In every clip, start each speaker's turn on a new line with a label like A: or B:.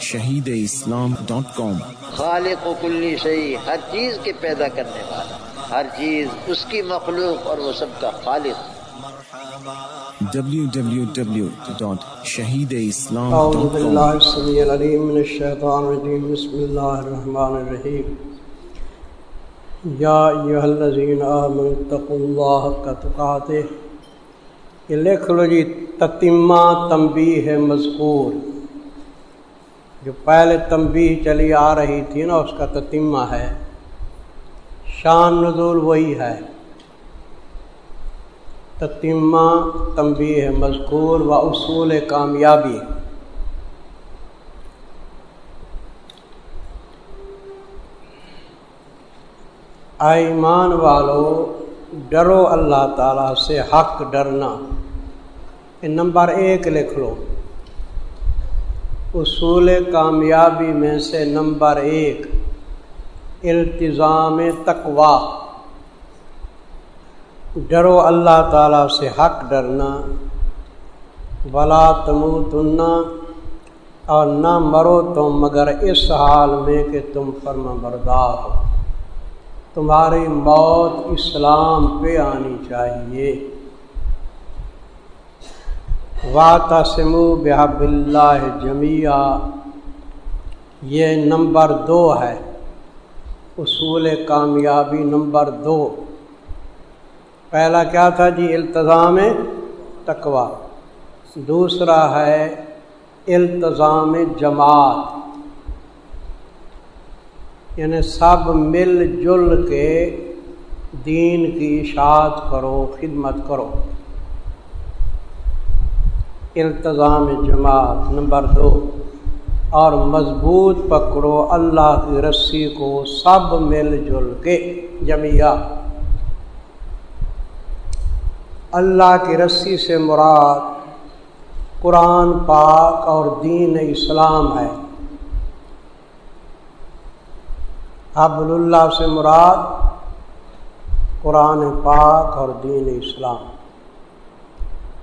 A: Shaheed Islam dot کام
B: خالق و کلی شہی ہر چیز کے پیدا کرنے والا ہر چیز اس کی مخلوق اور وہ سب کا خالق۔
A: www.shahideislam.com
C: اعوذ باللہ السمیع العلیم من الشیطان الرجیم بسم اللہ الرحمن الرحیم۔ یا ایہا الذین آمنوا اتقوا اللہ حق تقاتے یہ لکھ لو جی تتمہ تنبیہ مذکور۔ جو پہلے تنبیہ چلی آ رہی تھی نا، اس کا تتمہ ہے۔ شان نزول وہی ہے۔ تتمہ تنبیہ مذکور و اصول کامیابی۔ ایمان والو، ڈرو اللہ تعالیٰ سے حق ڈرنا۔ نمبر ایک لکھ لو۔ اصول کامیابی میں سے نمبر ایک التظام تقوا ڈرو اللہ تعالیٰ سے حق ڈرنا بلا تمو تننا اور نہ مرو تم مگر اس حال میں کہ تم فرما بردار ہو۔ تمہاری موت اسلام پہ آنی چاہیے۔ واتا سمو بحب اللہ جمیا یہ نمبر دو ہے۔ اصول کامیابی نمبر دو۔ پہلا کیا تھا جی؟ التظام تقوا دوسرا ہے التظام جماعت۔ یعنی سب مل جل کے دین کی اشاعت کرو، خدمت کرو۔ التظام جماعت نمبر دو، اور مضبوط پکڑو اللہ کی رسی کو سب مل جل کے جمیا اللہ کی رسی سے مراد قرآن پاک اور دین اسلام ہے۔ حبل اللہ سے مراد قرآن پاک اور دین اسلام۔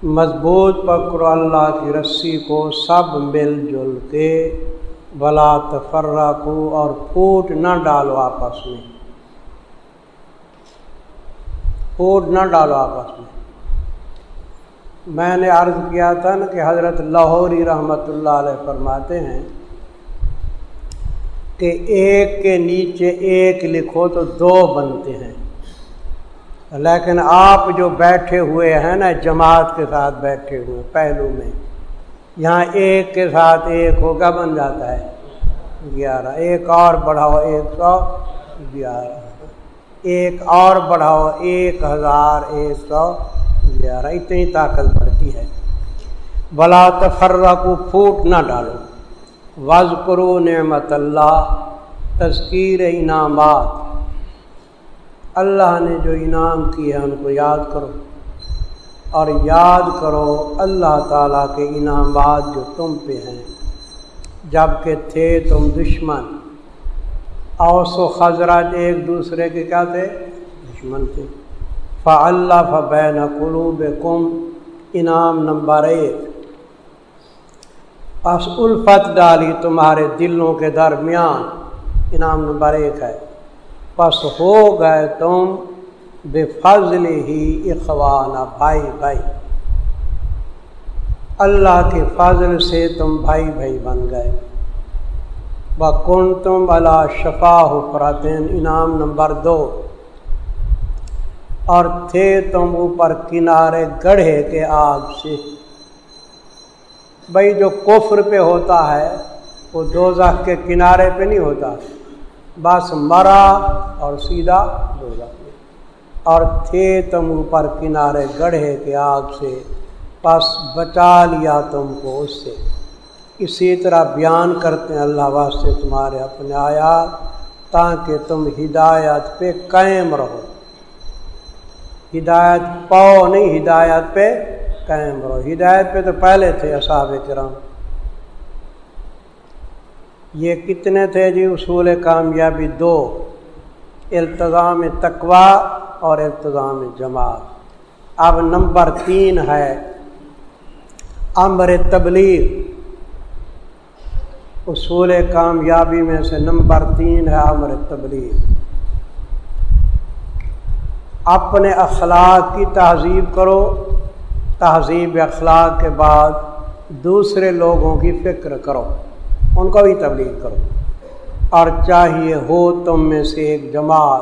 C: مضبوط پکڑو اللہ کی رسی کو سب مل جل کے بلا تفرہ کو اور پھوٹ نہ ڈالو آپس میں۔ پھوٹ نہ ڈالو آپس میں۔ میں نے عرض کیا تھا نا کہ حضرت لاہوری رحمۃ اللہ علیہ فرماتے ہیں کہ ایک کے نیچے ایک لکھو تو دو بنتے ہیں۔ لیکن آپ جو بیٹھے ہوئے ہیں نا، جماعت کے ساتھ بیٹھے ہوئے، پہلو میں، یہاں ایک کے ساتھ ایک ہوگا، بن جاتا ہے، گیارہ۔ ایک اور بڑھاؤ ایک سو گیارہ۔ ایک اور بڑھاؤ ایک ہزار ایک سو گیارہ۔ اتنی طاقت بڑھتی ہے۔ بلا تفرہ کو پھوٹ نہ ڈالو۔ وز کرو نعمت اللہ تذکیر انعامات۔ اللہ نے جو انعام کیا ان کو یاد کرو اور یاد کرو اللہ تعالیٰ کے انعامات جو تم پہ ہیں۔ جبکہ تھے تم دشمن۔ اوس و خزرات ایک دوسرے کے کیا تھے؟ دشمن تھے۔ فا اللہ فبین قلوب کم انعام نمبر ایک۔ پس الفت ڈالی تمہارے دلوں کے درمیان۔ انعام نمبر ایک ہے۔ پس ہو گئے تم بے فضل ہی اخوانہ بھائی بھائی۔ اللہ کے فضل سے تم بھائی بھائی بن گئے۔ بکن تم اللہ شفا ہو انعام نمبر دو۔ اور تھے تم اوپر کنارے گڑھے کے آگ سے۔ بھائی، جو کفر پہ ہوتا ہے، وہ دو کے کنارے پہ نہیں ہوتا۔ بس مرا اور سیدھا دو اور تھے تم اوپر کنارے گڑھے کے آگ سے بس بچا لیا تم کو اس سے۔ اسی طرح بیان کرتے ہیں اللہ واسطے تمہارے اپنے آیات، تاکہ تم ہدایت پہ قائم رہو۔ ہدایت پاؤ نہیں، ہدایت پہ قائم رہو۔ ہدایت پہ تو پہلے تھے اصحاب کرام۔ یہ کتنے تھے جی؟ اصول کامیابی دو۔ التظام تقوا اور التظام جماعت۔ اب نمبر تین ہے امر تبلیغ۔ اصول کامیابی میں سے نمبر تین ہے امر تبلیغ۔ اپنے اخلاق کی تہذیب کرو۔ تہذیب اخلاق کے بعد دوسرے لوگوں کی فکر کرو۔ ان کو بھی تبلیغ کرو۔ اور چاہیے ہو تم میں سے ایک جماعت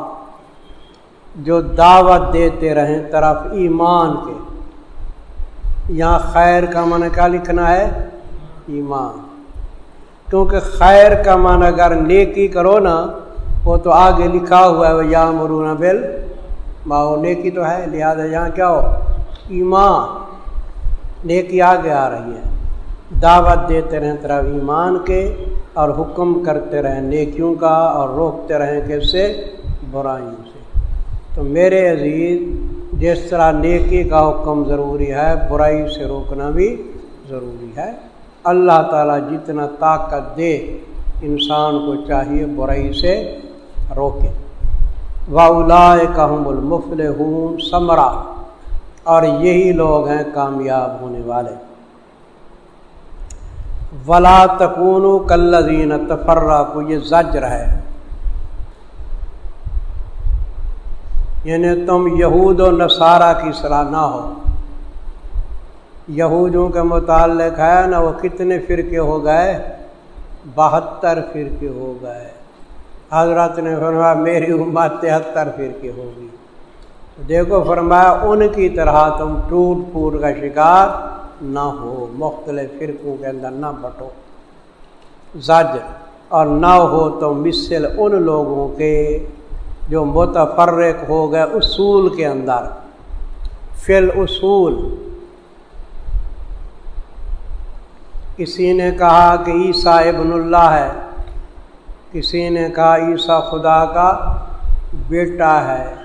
C: جو دعوت دیتے رہیں طرف ایمان کے۔ یہاں خیر کا من کیا لکھنا ہے؟ ایمان۔ کیونکہ خیر کا من اگر نیکی کرو نا، وہ تو آگے لکھا ہوا ہے وہ یا مرون بل ماؤ نیکی تو ہے، لہٰذا یہاں کیا ہو؟ ایمان۔ نیکی آگے آ رہی ہے۔ دعوت دیتے رہیں طرف ایمان کے اور حکم کرتے رہیں نیکیوں کا اور روکتے رہیں کیسے سے برائیوں سے۔ تو میرے عزیز، جس طرح نیکی کا حکم ضروری ہے، برائی سے روکنا بھی ضروری ہے۔ اللہ تعالیٰ جتنا طاقت دے، انسان کو چاہیے برائی سے روکے۔ واؤلا کام المفل ہوں سمرا اور یہی لوگ ہیں کامیاب ہونے والے۔ ولا تکون کلین تفرہ کو یہ زجر ہے۔ یعنی تم یہود و نصارہ کی صلاح نہ ہو۔ یہودوں کے متعلق ہے نا وہ کتنے فرقے ہو گئے؟ بہتر فرقے ہو گئے۔ حضرت نے فرمایا، میری امت تہتر فرقے ہوگی دیکھو، فرمایا، ان کی طرح تم ٹوٹ پھوٹ کا شکار نہ ہو، مختلف فرقوں کے اندر نہ بٹو۔ زج اور نہ ہو تو مثل ان لوگوں کے جو متفرق ہو گئے اصول کے اندر۔ فل اصول کسی نے کہا کہ عیسیٰ ابن اللہ ہے، کسی نے کہا عیسیٰ خدا کا بیٹا ہے،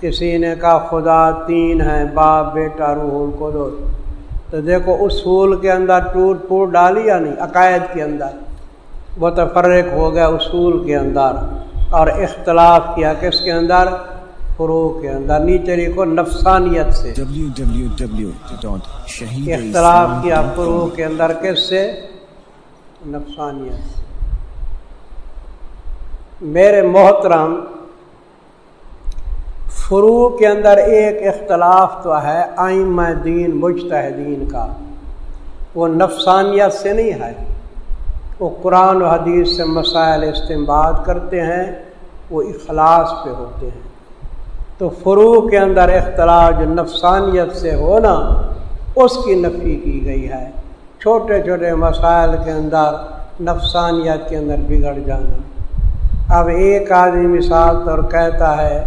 C: کسی نے کہا خدا تین ہے باپ، بیٹا، روح القدس۔ تو دیکھو اصول کے اندر ٹوٹ پھوٹ ڈالی یا نہیں؟ عقائد کے اندر۔ متفرق ہو گیا اصول کے اندر اور اختلاف کیا کس کے اندر؟ فروغ کے اندر۔ نیچے لکھو نفسانیت سے۔ اختلاف کیا فروغ کے اندر کس سے؟ نفسانیت سے۔ میرے محترم فروغ کے اندر ایک اختلاف تو ہے آئم دین، مجتہدین کا۔ وہ نفسانیت سے نہیں ہے۔ وہ قرآن و حدیث سے مسائل استعمال کرتے ہیں، وہ اخلاص پہ ہوتے ہیں۔ تو فروغ کے اندر اختلاف جو نفسانیت سے ہو نا، اس کی نفی کی گئی ہے۔ چھوٹے چھوٹے مسائل کے اندر، نفسانیت کے اندر بگڑ جانا۔ اب ایک آدمی مثال طور کہتا ہے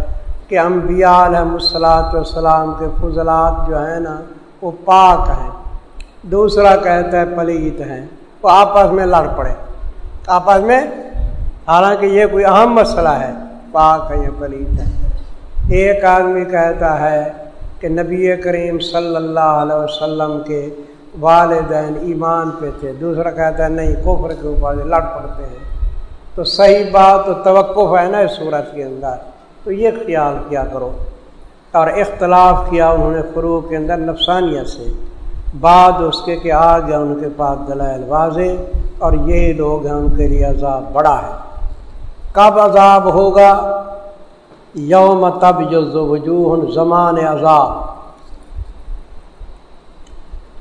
C: کہ انبیاء علیہ السلاۃ والسلام کے فضلات جو ہیں نا، وہ پاک ہیں۔ دوسرا کہتا ہے، پلیت ہیں۔ وہ آپس میں لڑ پڑے۔ آپس میں، حالانکہ یہ کوئی اہم مسئلہ ہے، پاک ہے یہ پلیت ہے ایک آدمی کہتا ہے کہ نبی کریم صلی اللہ علیہ وسلم کے والدین ایمان پہ تھے۔ دوسرا کہتا ہے، نہیں، کفر کے اوپر لڑ پڑتے ہیں۔ تو صحیح بات تو توقف ہے نا اس صورت کے اندر۔ تو یہ خیال کیا کرو۔ اور اختلاف کیا انہوں نے فروغ کے اندر نفسانیت سے۔ بعد اس کے کہ آ گیا ان کے پاس دلائل واضح اور یہی لوگ ہیں ان کے لیے عذاب بڑا ہے۔ کب عذاب ہوگا؟ یوم تب وجوہ زمان عذاب۔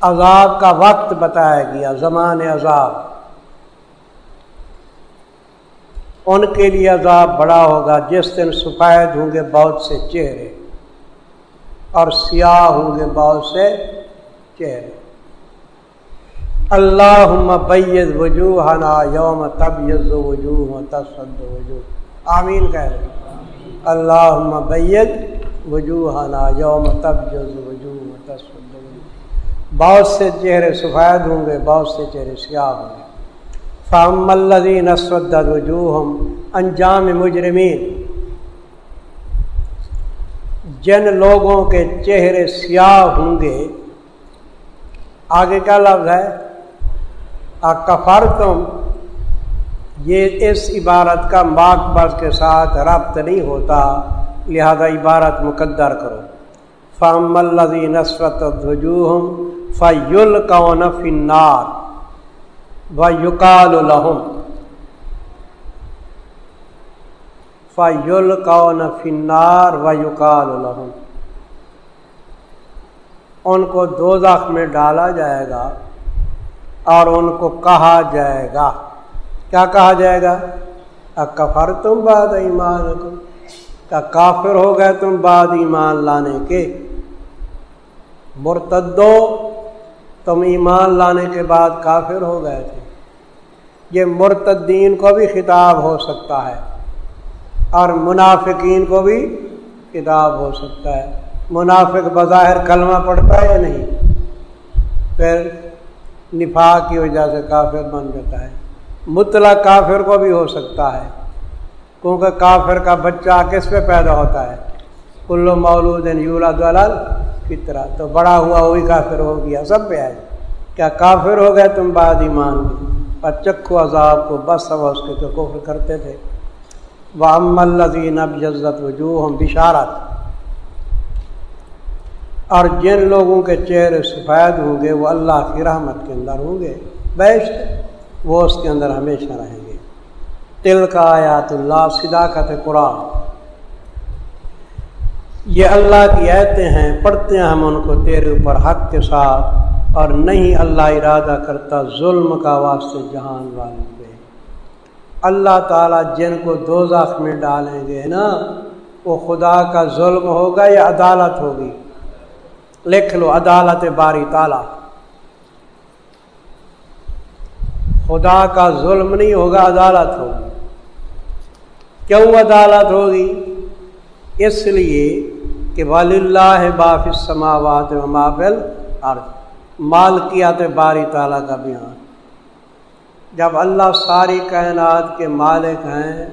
C: عذاب کا وقت بتایا گیا، زمان عذاب۔ ان کے لیے عذاب بڑا ہوگا، جس دن سفید ہوں گے بہت سے چہرے اور سیاہ ہوں گے بہت سے چہرے۔ اللہ بید وجوہ نا یوم تب یز وجوہ تصد وجوہ۔ آمین کہہ رہے اللہ بید وجوہ نا یوم تب یز وجوہ تصد وجوہ۔ بہت سے چہرے سفید ہوں گے، بہت سے چہرے سیاہ ہوں گے۔ فام الدین اسود وجوہ انجام مجرمین جن لوگوں کے چہرے سیاہ ہوں گے، آگے کیا لفظ ہے؟ کفر تم یہ اس عبارت کا ماک بس کے ساتھ ربط نہیں ہوتا، لہذا عبارت مقدر کرو۔ فام الزی نسرت وجوہم فیل کون فنار و یقال الحم فیل کون فنار و یقال الحم ان کو دو میں ڈالا جائے گا اور ان کو کہا جائے گا۔ کیا کہا جائے گا؟ کفر تم بعد ایمان کو کیا کافر ہو گئے تم بعد ایمان لانے کے؟ مرتدو تم ایمان لانے کے بعد کافر ہو گئے تھے۔ یہ مرتدین کو بھی خطاب ہو سکتا ہے اور منافقین کو بھی خطاب ہو سکتا ہے۔ منافق بظاہر کلمہ پڑتا ہے یا نہیں؟ پھر نفا کی وجہ سے کافر بن جاتا ہے۔ مطلع کافر کو بھی ہو سکتا ہے۔ کیونکہ کافر کا بچہ کس پہ پیدا ہوتا ہے؟ کلو مولود یولا دلال کی طرح تو بڑا ہوا وہی کافر ہو گیا، سب پہ آئے۔ کیا کافر ہو گئے تم بعد ایمان اور چکھو عذاب کو، بس سب اس کے کفر کرتے تھے۔ وہ ام الزین اب جزت وجوہ ہم بشارت اور جن لوگوں کے چہرے سفید ہوں گے، وہ اللہ کی رحمت کے اندر ہوں گے۔ بیشت وہ اس کے اندر ہمیشہ رہیں گے۔ تل کا آیات اللہ، صداقت قرآن۔ یہ اللہ کی ایتے ہیں، پڑھتے ہیں ہم ان کو تیرے اوپر حق کے ساتھ اور نہیں اللہ ارادہ کرتا ظلم کا واسطے جہان والے پہ۔ اللہ تعالیٰ جن کو دو میں ڈالیں گے نا، وہ خدا کا ظلم ہوگا یا عدالت ہوگی؟ لکھ لو، عدالت باری تالا خدا کا ظلم نہیں ہوگا، عدالت ہوگی۔ کیوں عدالت ہوگی؟ اس لیے کہ ولی اللہ باف سماوات و مافل اور مالکیات باری تعالیٰ کا بیان۔ جب اللہ ساری کائنات کے مالک ہیں،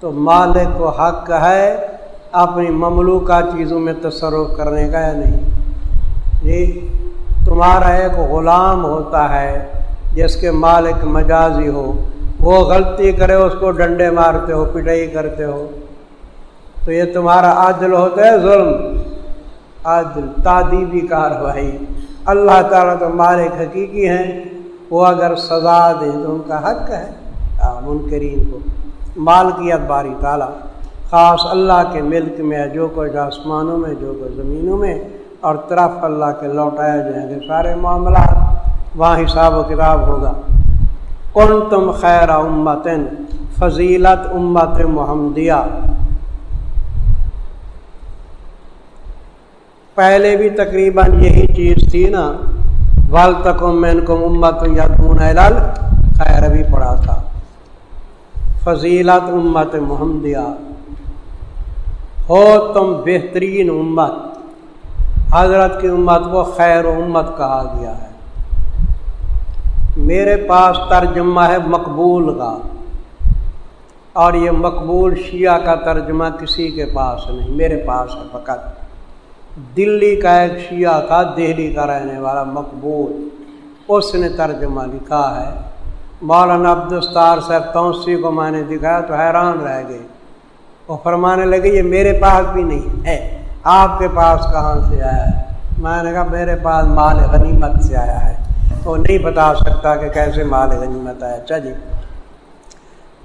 C: تو مالک کو حق ہے اپنی مملوکہ چیزوں میں تصرف کرنے کا یا نہیں؟ جی تمہارا ایک غلام ہوتا ہے، جس کے مالک مجازی ہو، وہ غلطی کرے، اس کو ڈنڈے مارتے ہو، پٹائی کرتے ہو۔ تو یہ تمہارا عادل ہوتا ہے ظلم۔ عادل تعدیبی کاروائی اللہ تعالیٰ تو مالک حقیقی ہیں۔ وہ اگر سزا دیں تو ان کا حق ہے۔ منکرین کو۔ مالکیت باری تعالیٰ۔ خاص اللہ کے ملک میں، جو کچھ آسمانوں میں، جو کچھ زمینوں میں، اور طرف اللہ کے لوٹائے جائیں گے سارے معاملات۔ وہاں حساب و کتاب ہوگا۔ کن تم خیر امت فضیلت امت محمدیہ۔ پہلے بھی تقریباً یہی چیز تھی نا ول تک مین کو امت یادون خیر بھی پڑا تھا۔ فضیلت امت محمدیہ ہو تم بہترین امت۔ حضرت کی امت کو خیر و امت کہا گیا ہے۔ میرے پاس ترجمہ ہے مقبول کا۔ اور یہ مقبول شیعہ کا ترجمہ کسی کے پاس نہیں، میرے پاس ہے فقط۔ دلی کا ایک شیعہ تھا دہلی کا رہنے والا مقبول، اس نے ترجمہ لکھا ہے۔ مولانا عبدالستار صاحب توسی کو میں نے دکھایا تو حیران رہ گئے۔ وہ فرمانے لگے، یہ میرے پاس بھی نہیں ہے، آپ کے پاس کہاں سے آیا ہے؟ میں نے کہا، میرے پاس مال غنیمت سے آیا ہے۔ وہ نہیں بتا سکتا کہ کیسے مال غنیمت آیا۔ اچھا جی۔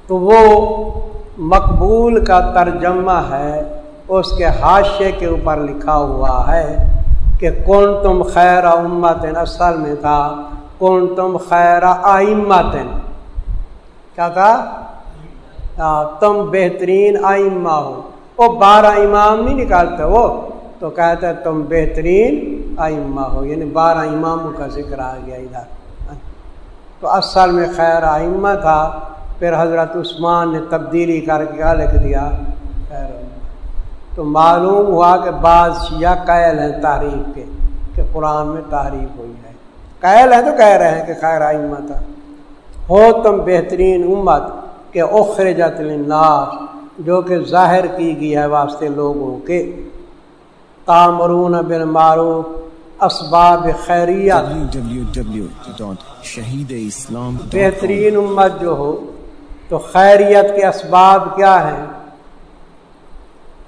C: تو وہ مقبول کا ترجمہ ہے۔ اس کے حاشے کے اوپر لکھا ہوا ہے کہ کون تم خیر امت اصل میں تھا کون تم خیر آئمت کیا تھا؟ تم بہترین آئمہ ہو۔ وہ بارہ امام نہیں نکالتے وہ؟ تو کہتے تم بہترین آئمہ ہو۔ یعنی بارہ اماموں کا ذکر آ گیا ادھر۔ تو اصل میں خیر آئمہ تھا۔ پھر حضرت عثمان نے تبدیلی کر کے کیا لکھ دیا؟ تو معلوم ہوا کہ بعض شیعہ قیل ہیں تعریف کے کہ قرآن میں تعریف ہوئی ہے۔ قیل ہے تو کہہ رہے ہیں کہ خیر آئمہ تھا۔ ہو تم بہترین امت کہ اخرجت للناس جو کہ ظاہر کی گئی ہے واسطے لوگوں کے۔ تامرون بن معروف اسباب خیریت۔
A: شہید اسلام
C: بہترین امت جو ہو تو خیریت کے اسباب کیا ہیں؟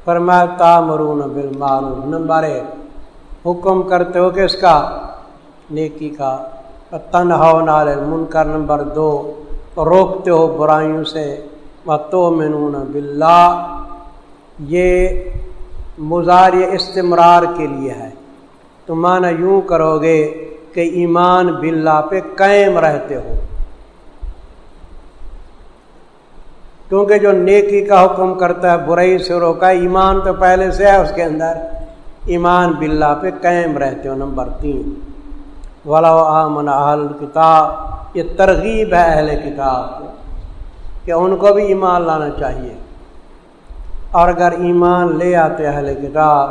C: فرمایا تامرون بن معروف نمبر ایک حکم کرتے ہو کہ اس کا؟ نیکی کا۔ تنہا نال منکر نمبر دو، روکتے ہو برائیوں سے۔ تو منون بلّہ یہ مزار استمرار کے لیے ہے۔ تو مانا یوں کرو گے کہ ایمان باللہ پہ قائم رہتے ہو۔ کیونکہ جو نیکی کا حکم کرتا ہے، برائی سے روکا ایمان تو پہلے سے ہے اس کے اندر۔ ایمان باللہ پہ قائم رہتے ہو، نمبر تین۔ ولا آمن اہل کتاب یہ ترغیب ہے اہل کتاب کہ ان کو بھی ایمان لانا چاہیے۔ اور اگر ایمان لے آتے اہل کتاب،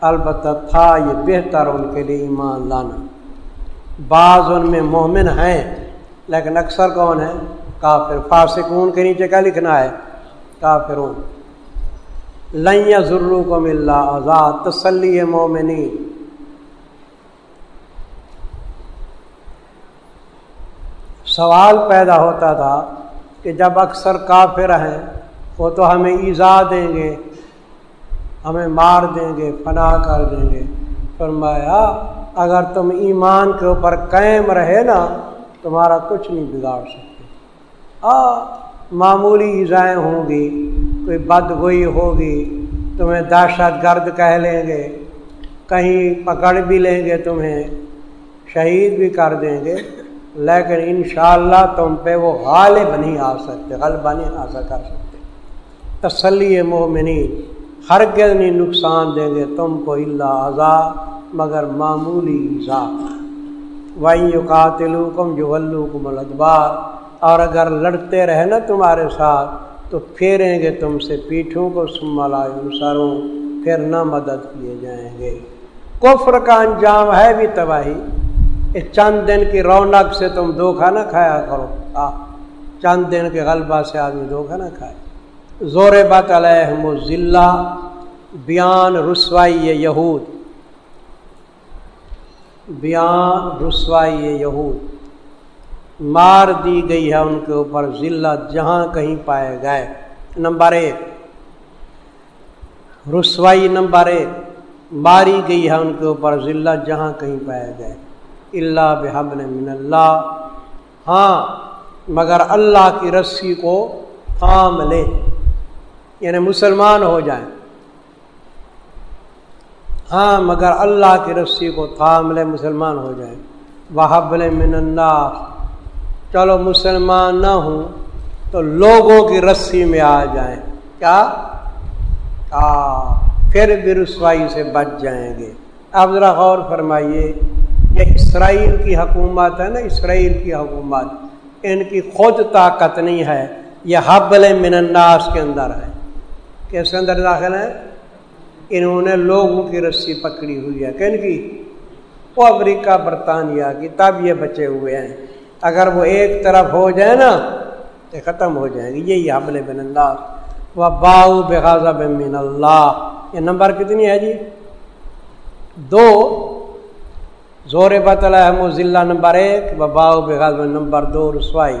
C: البتہ تھا یہ بہتر ان کے لیے ایمان لانا۔ بعض ان میں مومن ہیں، لیکن اکثر کون ہے کافر، فاسقون کے نیچے کیا لکھنا ہے؟ کافرون۔ لیا ضرور کو مل رہا آزاد، تسلی مومنی سوال پیدا ہوتا تھا کہ جب اکثر کافر ہیں، وہ تو ہمیں ایزا دیں گے، ہمیں مار دیں گے فنا کر دیں گے۔ فرمایا، اگر تم ایمان کے اوپر قائم رہے نا، تمہارا کچھ نہیں بگاڑ سکتے آ، معمولی ایزائیں ہوں گی، کوئی بد گوئی ہوگی، تمہیں دہشت گرد کہہ لیں گے، کہیں پکڑ بھی لیں گے تمہیں، شہید بھی کر دیں گے، لیکن انشاءاللہ تم پہ وہ غالب نہیں آ سکتے غلبہ نہیں حاصل کر سکتے۔ تسلی مومنی ہر نہیں نقصان دیں گے تم کو اللہ اعضا مگر معمولی ایزا وہیں قاتل کم جو الدبار اور اگر لڑتے رہے نا تمہارے ساتھ، تو پھیریں گے تم سے پیٹھوں کو سملا سروں، پھر نہ مدد کیے جائیں گے۔ کفر کا انجام ہے بھی تباہی۔ اس چند دن کی رونق سے تم دھوکھا نہ کھایا کرو۔ آ چند دن کے غلبہ سے آدمی دھوکھا نہ کھائے۔ زور بات علیہم ذلہ بیان رسوائی یہود۔ بیان رسوائی یہود۔ مار دی گئی ہے ان کے اوپر، ذلت جہاں کہیں پائے گئے۔ نمبر ایک، رسوائی نمبر ایک، ماری گئی ہے ان کے اوپر، ذلت جہاں کہیں پائے گئے۔ اللہ بحبل من اللہ۔ ہاں مگر اللہ کی رسی کو تھام لے۔ یعنی مسلمان ہو جائیں۔ ہاں مگر اللہ کی رسی کو تھام لے، مسلمان ہو جائیں۔ وحبل من اللہ۔ چلو مسلمان نہ ہوں تو لوگوں کی رسی میں آ جائیں۔ کیا؟ پھر بھی رسوائی سے بچ جائیں گے۔ اب ذرا غور فرمائیے، یہ اسرائیل کی حکومت ہے نا؟ اسرائیل کی حکومت۔ ان کی خود طاقت نہیں ہے، یہ حبل من الناس کے اندر ہے۔ کس کے اندر داخل ہے انہوں نے لوگوں کی رسی پکڑی ہوئی ہے۔ کن کی؟ وہ امریکہ، برطانیہ کی، تب یہ بچے ہوئے ہیں۔ اگر وہ ایک طرف ہو جائے نا تو ختم ہو جائیں گے یہی حبل بن اللہ وہ باؤ بغاز من اللہ یہ نمبر کتنی ہے جی؟ دو۔ زور بطلح ضلع نمبر ایک۔ وباؤ بغضب نمبر دو، رسوائی۔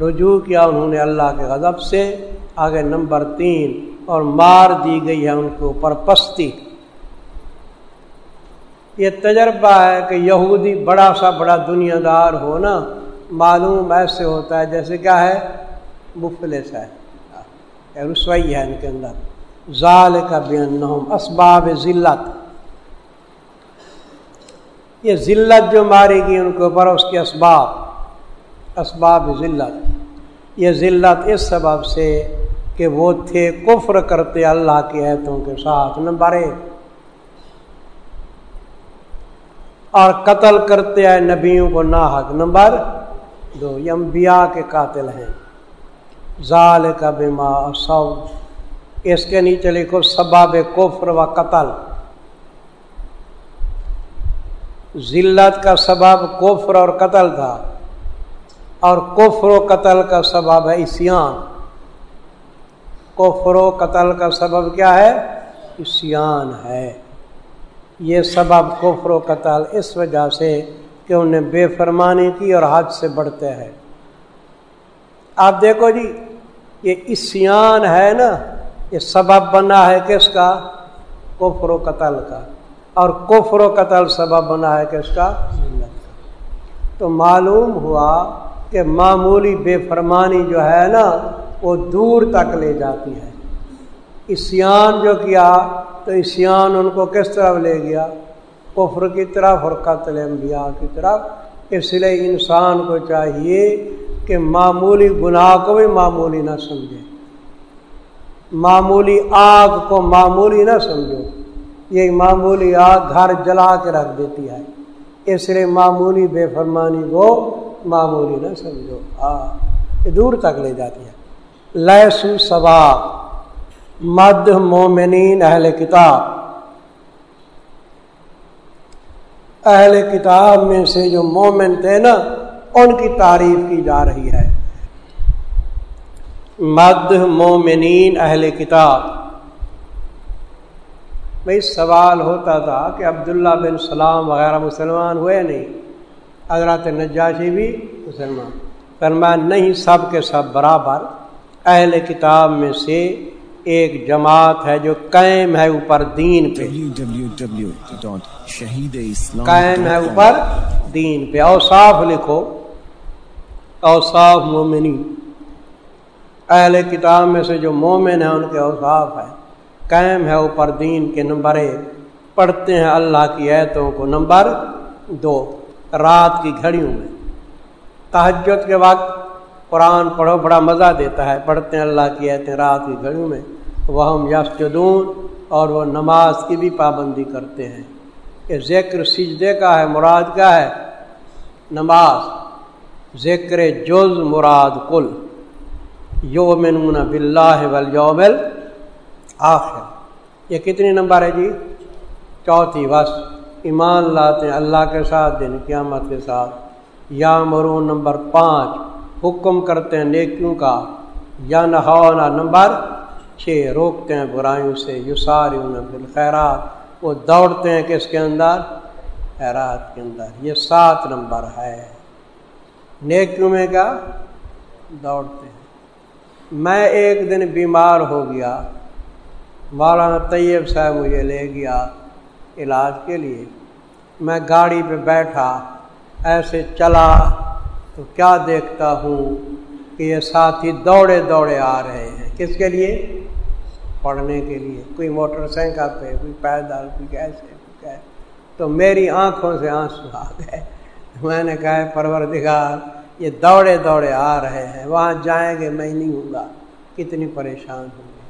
C: رجوع کیا انہوں نے اللہ کے غضب سے۔ آگے نمبر تین۔ اور مار دی گئی ہے ان کے اوپر پستی۔ یہ تجربہ ہے کہ یہودی بڑا سا بڑا دنیا دار ہو نا معلوم ایسے ہوتا ہے جیسے کیا ہے؟ مفلس ہے۔ یعنی رسوائی ہے ان کے اندر۔ ظال کا بے اسباب ذلت۔ یہ ذلت جو مارے گی ان کے اوپر، اس کے اسباب۔ اسباب ذلت۔ یہ ذلت اس سبب سے کہ وہ تھے کفر کرتے اللہ کی ایتوں کے ساتھ، نمبر ایک۔ اور قتل کرتے آئے نبیوں کو ناحق۔ نمبر دو یہ انبیاء کے قاتل ہیں۔ ظال کا بیما سو اس کے نیچے لکھو سباب کفر و قتل۔ ذلت کا سبب کفر اور قتل تھا اور کفر و قتل کا سبب ہے اسیان کفر و قتل کا سبب کیا ہے؟ اسیان ہے۔ یہ سبب کفر و قتل اس وجہ سے کہ انہیں بے فرمانی کی اور حد سے بڑھتے ہیں۔ آپ دیکھو جی یہ اسیان ہے نا، یہ سبب بنا ہے کس کا؟ کفر و قتل کا۔ اور کفر و قتل سبب بنا ہے کہ اس کا۔ تو معلوم ہوا کہ معمولی بے فرمانی جو ہے نا، وہ دور تک لے جاتی ہے۔ اسیان جو کیا، تو اسیان ان کو کس طرف لے گیا؟ کفر کی طرف اور قتل انبیاء کی طرف۔ اس لیے انسان کو چاہیے کہ معمولی گناہ کو بھی معمولی نہ سمجھے۔ معمولی آگ کو معمولی نہ سمجھو یہ معمولی آگ گھر جلا کے رکھ دیتی ہے۔ اس لیے معمولی بے فرمانی کو معمولی نہ سمجھو۔ ہاں یہ دور تک لے جاتی ہے۔ لہسو سبا، مد مومنین اہل کتاب۔ اہل کتاب میں سے جو مومن تھے نا، ان کی تعریف کی جا رہی ہے۔ مد مومنین اہل کتاب۔ بھائی سوال ہوتا تھا کہ عبداللہ بن سلام وغیرہ مسلمان ہوئے نہیں؟ حضرت نجاشی بھی مسلمان۔ فرمایا، نہیں، سب کے سب برابر۔ اہل کتاب میں سے ایک جماعت ہے جو قائم ہے اوپر دین پہ۔ قائم ہے اوپر دین پہ۔ اوصاف لکھو۔ اوصاف مومنی اہل کتاب میں سے جو مومن ہیں ان کے اوصاف ہے قائم ہے اوپر دین کے نمبر ایک۔ پڑھتے ہیں اللہ کی ایتوں کو نمبر دو۔ رات کی گھڑیوں میں۔ تحجت کے وقت قرآن پڑھو بڑا مزہ دیتا ہے۔ پڑھتے ہیں اللہ کی ایتیں رات کی گھڑیوں میں۔ وہ ہم یسجدون اور وہ نماز کی بھی پابندی کرتے ہیں۔ یہ ذکر سجدے کا ہے، مراد کا ہے۔ نماز، ذکر جز، مراد کل یومن بلّہ ولیومل آخر یہ کتنی نمبر ہے جی؟ چوتھی۔ بس، ایمان لاتے ہیں اللہ کے ساتھ، دن قیامت کے ساتھ۔ یا مرون نمبر پانچ۔ حکم کرتے ہیں نیکیوں کا۔ یا نہونا نمبر چھ روکتے ہیں برائیوں سے یو ساری بالخیرات وہ دوڑتے ہیں کس کے اندر؟ خیرات کے اندر۔ یہ سات نمبر ہے۔ نیکیوں میں کیا؟ دوڑتے ہیں۔ میں ایک دن بیمار ہو گیا۔ مولانا طیب صاحب مجھے لے گیا علاج کے لیے۔ میں گاڑی پہ بیٹھا، ایسے چلا تو کیا دیکھتا ہوں کہ یہ ساتھی دوڑے دوڑے آ رہے ہیں۔ کس کے لیے؟ پڑھنے کے لیے۔ کوئی موٹر سائیکل پہ، کوئی پیدل، کوئی کیسے کوئی کیسے تو میری آنکھوں سے آنسو آ گئے۔ میں نے کہا پروردگار، یہ دوڑے دوڑے آ رہے ہیں۔ وہاں جائیں گے، میں نہیں ہوں گا۔ کتنی پریشان ہوں گے۔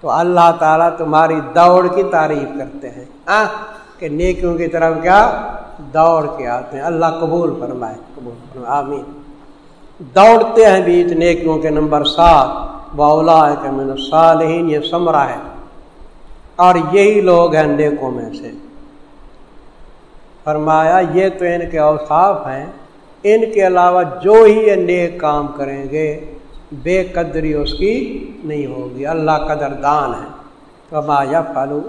C: تو اللہ تعالیٰ تمہاری دوڑ کی تعریف کرتے ہیں۔ آ، کہ نیکیوں کی طرف کیا؟ دوڑ کے آتے ہیں۔ اللہ قبول فرمائے۔ قبول فرمائے۔ آمین۔ دوڑتے ہیں بیچ نیکیوں کے نمبر سات۔ باولا ہے کہ میں صالحین یہ سمرا ہے۔ اور یہی لوگ ہیں نیکوں میں سے۔ فرمایا، یہ تو ان کے اوصاف ہیں۔ ان کے علاوہ جو ہی یہ نیک کام کریں گے، بے قدری اس کی نہیں ہوگی۔ اللہ قدر دان ہے۔ کما یا فالو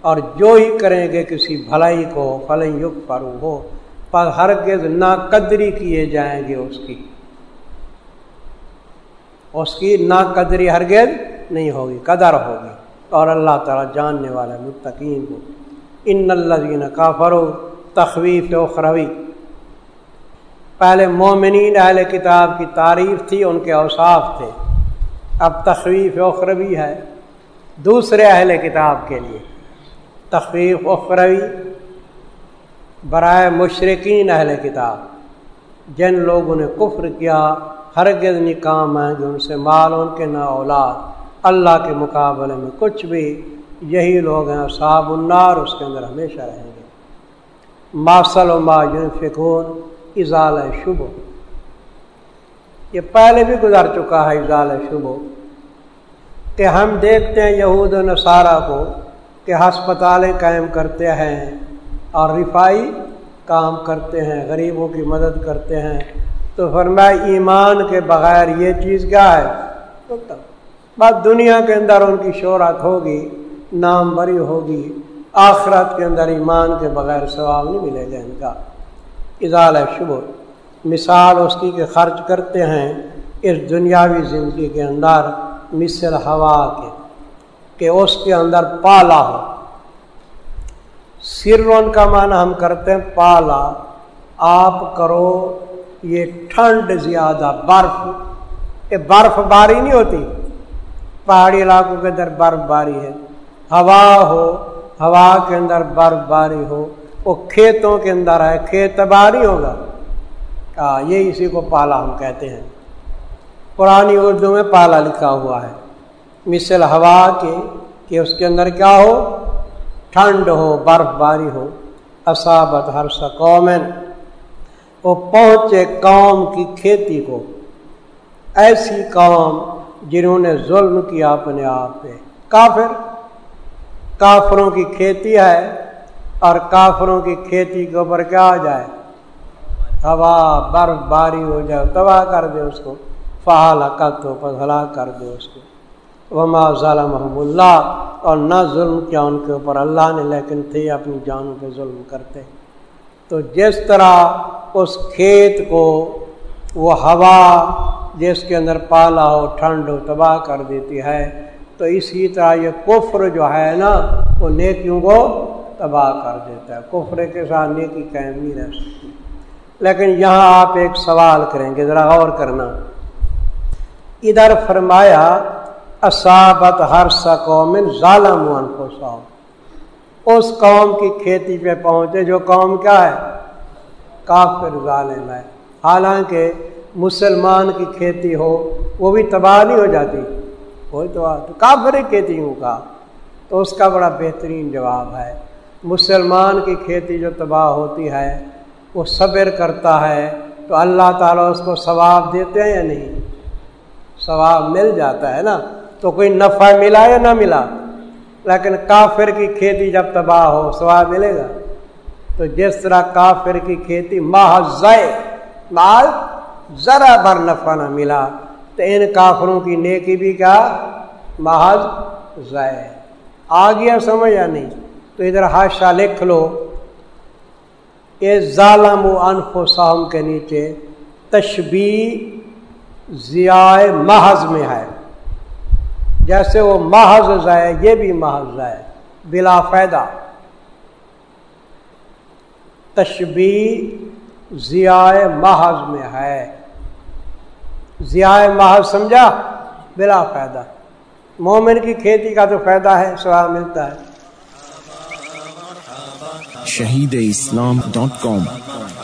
C: اور جو ہی کریں گے کسی بھلائی کو، فلن یق فرو ہو پر ہرگز نا قدری کیے جائیں گے اس کی۔ اس کی نا قدری ہرگز نہیں ہوگی، قدر ہوگی۔ اور اللہ تعالیٰ جاننے والا متقین کو ان اللہ کا فرو تخویف اخروی۔ پہلے مومنین اہل کتاب کی تعریف تھی، ان کے اوصاف تھے۔ اب تخویف اخروی ہے دوسرے اہل کتاب کے لیے۔ تخویف اخروی برائے مشرقین اہل کتاب، جن لوگوں نے کفر کیا ہرگز نکام ہیں جو ان سے مال ان کے نہ اولاد۔ اللہ کے مقابلے میں کچھ بھی یہی لوگ ہیں صاب النار اس کے اندر ہمیشہ رہیں گے۔ ماسل و ما فکون اضال شبو یہ پہلے بھی گزر چکا ہے اضال شبو کہ ہم دیکھتے ہیں یہود و نصارہ کو کہ ہسپتالیں قائم کرتے ہیں اور رفائی کام کرتے ہیں، غریبوں کی مدد کرتے ہیں۔ تو فرمایا ایمان کے بغیر یہ چیز کیا ہے؟ بات دنیا کے اندر ان کی شہرت ہوگی، نام بری ہوگی، آخرت کے اندر ایمان کے بغیر ثواب نہیں ملے گا ان کا۔ اضال شبہ مثال اس کی کہ خرچ کرتے ہیں اس دنیاوی زندگی کے اندر، مثل ہوا کے، کہ اس کے اندر پالا ہو۔ سرون کا معنی ہم کرتے ہیں پالا۔ آپ کرو یہ ٹھنڈ زیادہ برف، یہ برف باری نہیں ہوتی۔ پہاڑی علاقوں کے اندر برف باری ہے۔ ہوا ہو، ہوا کے اندر برف باری ہو، وہ کھیتوں کے اندر ہے، کھیت باری ہوگا۔ ہاں یہ اسی کو پالا ہم کہتے ہیں۔ پرانی اردو میں پالا لکھا ہوا ہے۔ مثل ہوا کے، کہ اس کے اندر کیا ہو؟ ٹھنڈ ہو، برف باری ہو۔ اصابت ہر سقومن وہ پہنچے قوم کی کھیتی کو۔ ایسی قوم جنہوں نے ظلم کیا اپنے آپ پہ۔ کافر، کافروں کی کھیتی ہے اور کافروں کی کھیتی کے اوپر کیا آ جائے؟ ہوا برف باری ہو جائے، تباہ کر دے اس کو۔ فعال حقت ہو پر ہلاک کر دے اس کو۔ وما ظالم اللہ، اور نہ ظلم کیا ان کے اوپر۔ اللہ نے لیکن تھے اپنی جانوں پہ ظلم کرتے۔ تو جس طرح اس کھیت کو وہ ہوا جس کے اندر پالا ہو، ٹھنڈ ہو، تباہ کر دیتی ہے، تو اسی طرح یہ کفر جو ہے نا، وہ نیکیوں کو تباہ کر دیتا ہے۔ کفر کے ساتھ نیکی قائم نہیں رہ سکتی۔ لیکن یہاں آپ ایک سوال کریں گے، ذرا غور کرنا۔ ادھر فرمایا، اصابت ہر سا قوم ظالم کو سو اس قوم کی کھیتی پہ پہنچے جو قوم کیا ہے؟ کافر ظالم ہے۔ حالانکہ مسلمان کی کھیتی ہو، وہ بھی تباہ نہیں ہو جاتی۔ کوئی تو کافر کھیتی ہوں کا۔ تو اس کا بڑا بہترین جواب ہے۔ مسلمان کی کھیتی جو تباہ ہوتی ہے، وہ صبر کرتا ہے۔ تو اللہ تعالیٰ اس کو ثواب دیتے ہیں یا نہیں؟ ثواب مل جاتا ہے نا۔ تو کوئی نفع ملا یا نہ ملا؟ لیکن کافر کی کھیتی جب تباہ ہو، ثواب ملے گا۔ تو جس طرح کافر کی کھیتی محض مال ذرا بر نفع نہ ملا، تو ان کافروں کی نیکی بھی کیا؟ محض ضائع آ گیا سمجھ یا نہیں؟ تو ادھر حادثہ لکھ لو۔ یہ ظالم و انف و کے نیچے تشبی ضیاء محض میں ہے۔ جیسے وہ محض ہے یہ بھی محض ہے بلا فائدہ۔ تشبی ضیاء محض میں ہے۔ ضیاء محض سمجھا؟ بلا فائدہ۔ مومن کی کھیتی کا تو فائدہ ہے سوال ملتا ہے۔
A: شہید اسلام ڈاٹ کام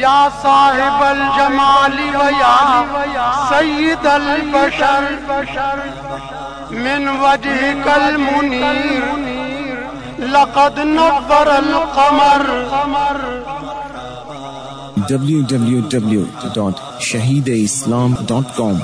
D: یا صاحب الجمال ویا سید البشر من وجه کل منیر لقد نبر القمر۔
A: www.shahideislam.com